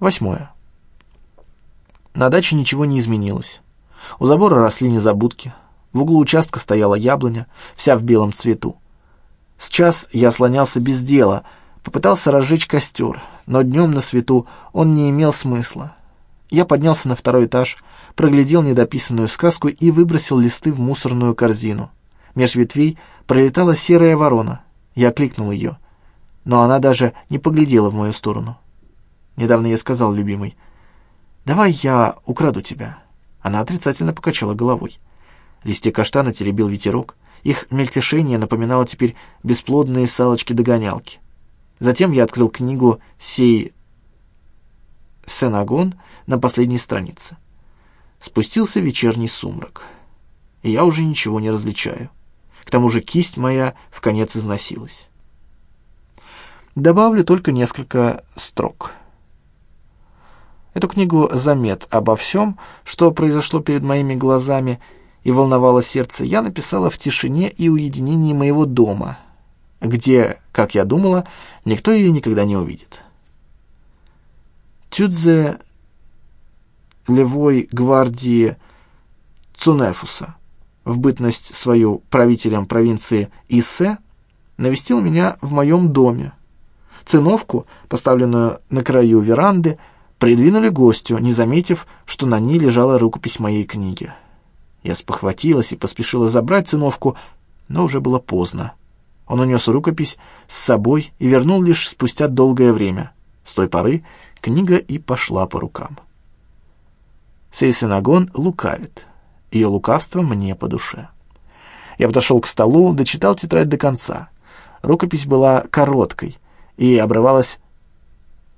Восьмое. На даче ничего не изменилось. У забора росли незабудки. В углу участка стояла яблоня, вся в белом цвету. С час я слонялся без дела, попытался разжечь костер, но днем на свету он не имел смысла. Я поднялся на второй этаж, проглядел недописанную сказку и выбросил листы в мусорную корзину. Меж ветвей пролетала серая ворона. Я кликнул ее, но она даже не поглядела в мою сторону. Недавно я сказал любимой, «Давай я украду тебя». Она отрицательно покачала головой. Листья каштана теребил ветерок. Их мельтешение напоминало теперь бесплодные салочки-догонялки. Затем я открыл книгу «Сей Сенагон» на последней странице. Спустился вечерний сумрак, и я уже ничего не различаю. К тому же кисть моя в конец износилась. Добавлю только несколько строк. Эту книгу «Замет обо всем, что произошло перед моими глазами и волновало сердце» я написала в тишине и уединении моего дома, где, как я думала, никто ее никогда не увидит. Тюдзе Левой гвардии Цунефуса, в бытность свою правителем провинции Иссе, навестил меня в моем доме. Циновку, поставленную на краю веранды, придвинули гостю, не заметив, что на ней лежала рукопись моей книги. Я спохватилась и поспешила забрать циновку, но уже было поздно. Он унес рукопись с собой и вернул лишь спустя долгое время. С той поры книга и пошла по рукам. Сейсенагон лукавит. Ее лукавство мне по душе. Я подошел к столу, дочитал тетрадь до конца. Рукопись была короткой и обрывалась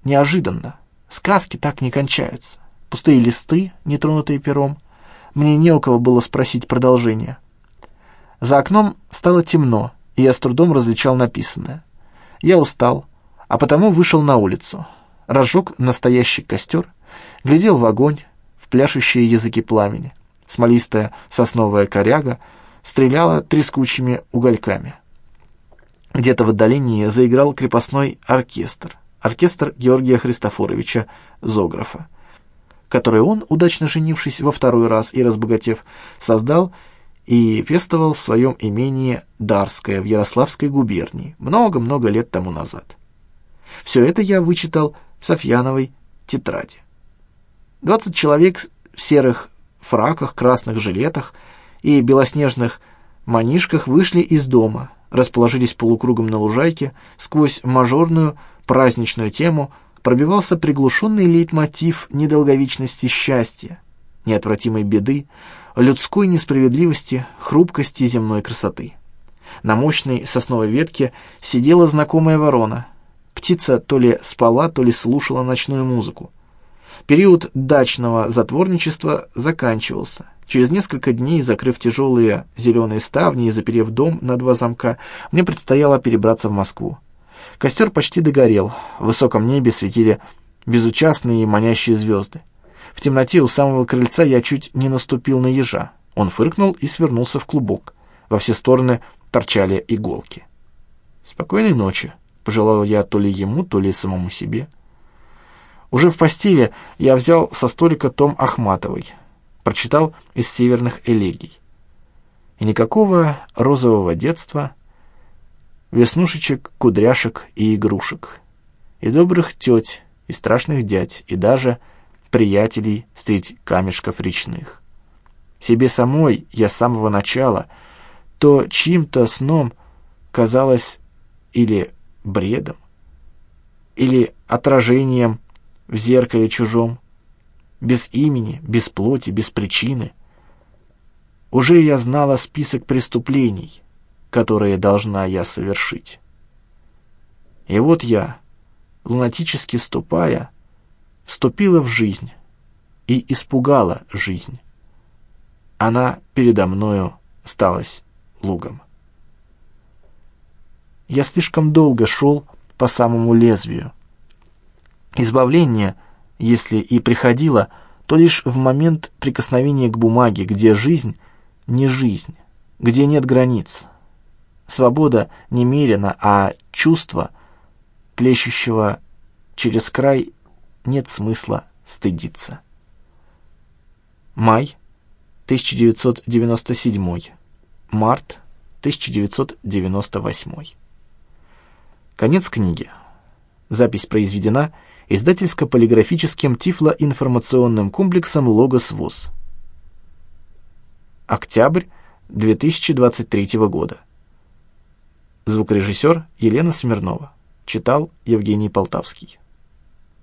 неожиданно. Сказки так не кончаются. Пустые листы, нетронутые пером. Мне не у кого было спросить продолжение. За окном стало темно, и я с трудом различал написанное. Я устал, а потому вышел на улицу. Разжег настоящий костер, глядел в огонь, в пляшущие языки пламени. Смолистая сосновая коряга стреляла трескучими угольками. Где-то в отдалении заиграл крепостной оркестр оркестр Георгия Христофоровича Зографа, который он, удачно женившись во второй раз и разбогатев, создал и пестовал в своем имении Дарское в Ярославской губернии много-много лет тому назад. Все это я вычитал в Софьяновой тетради. Двадцать человек в серых фраках, красных жилетах и белоснежных манишках вышли из дома, расположились полукругом на лужайке, сквозь мажорную праздничную тему пробивался приглушенный лейтмотив недолговечности счастья, неотвратимой беды, людской несправедливости, хрупкости земной красоты. На мощной сосновой ветке сидела знакомая ворона. Птица то ли спала, то ли слушала ночную музыку. Период дачного затворничества заканчивался. Через несколько дней, закрыв тяжелые зеленые ставни и заперев дом на два замка, мне предстояло перебраться в Москву. Костер почти догорел, в высоком небе светили безучастные и манящие звезды. В темноте у самого крыльца я чуть не наступил на ежа. Он фыркнул и свернулся в клубок. Во все стороны торчали иголки. «Спокойной ночи», — пожелал я то ли ему, то ли самому себе. Уже в постели я взял со столика том Ахматовой, прочитал из северных элегий. И никакого розового детства — веснушечек, кудряшек и игрушек, и добрых теть, и страшных дядь, и даже приятелей средь камешков речных. Себе самой я с самого начала то чьим-то сном казалось или бредом, или отражением в зеркале чужом, без имени, без плоти, без причины. Уже я знала список преступлений, которые должна я совершить. И вот я, лунатически ступая, вступила в жизнь и испугала жизнь. Она передо мною сталась лугом. Я слишком долго шел по самому лезвию. Избавление, если и приходило, то лишь в момент прикосновения к бумаге, где жизнь не жизнь, где нет границ, Свобода немерена, а чувство, плещущего через край, нет смысла стыдиться. Май 1997. Март 1998. Конец книги. Запись произведена издательско-полиграфическим тифлоинформационным комплексом «Логос ВОЗ». Октябрь 2023 года. Звукорежиссер Елена Смирнова. Читал Евгений Полтавский.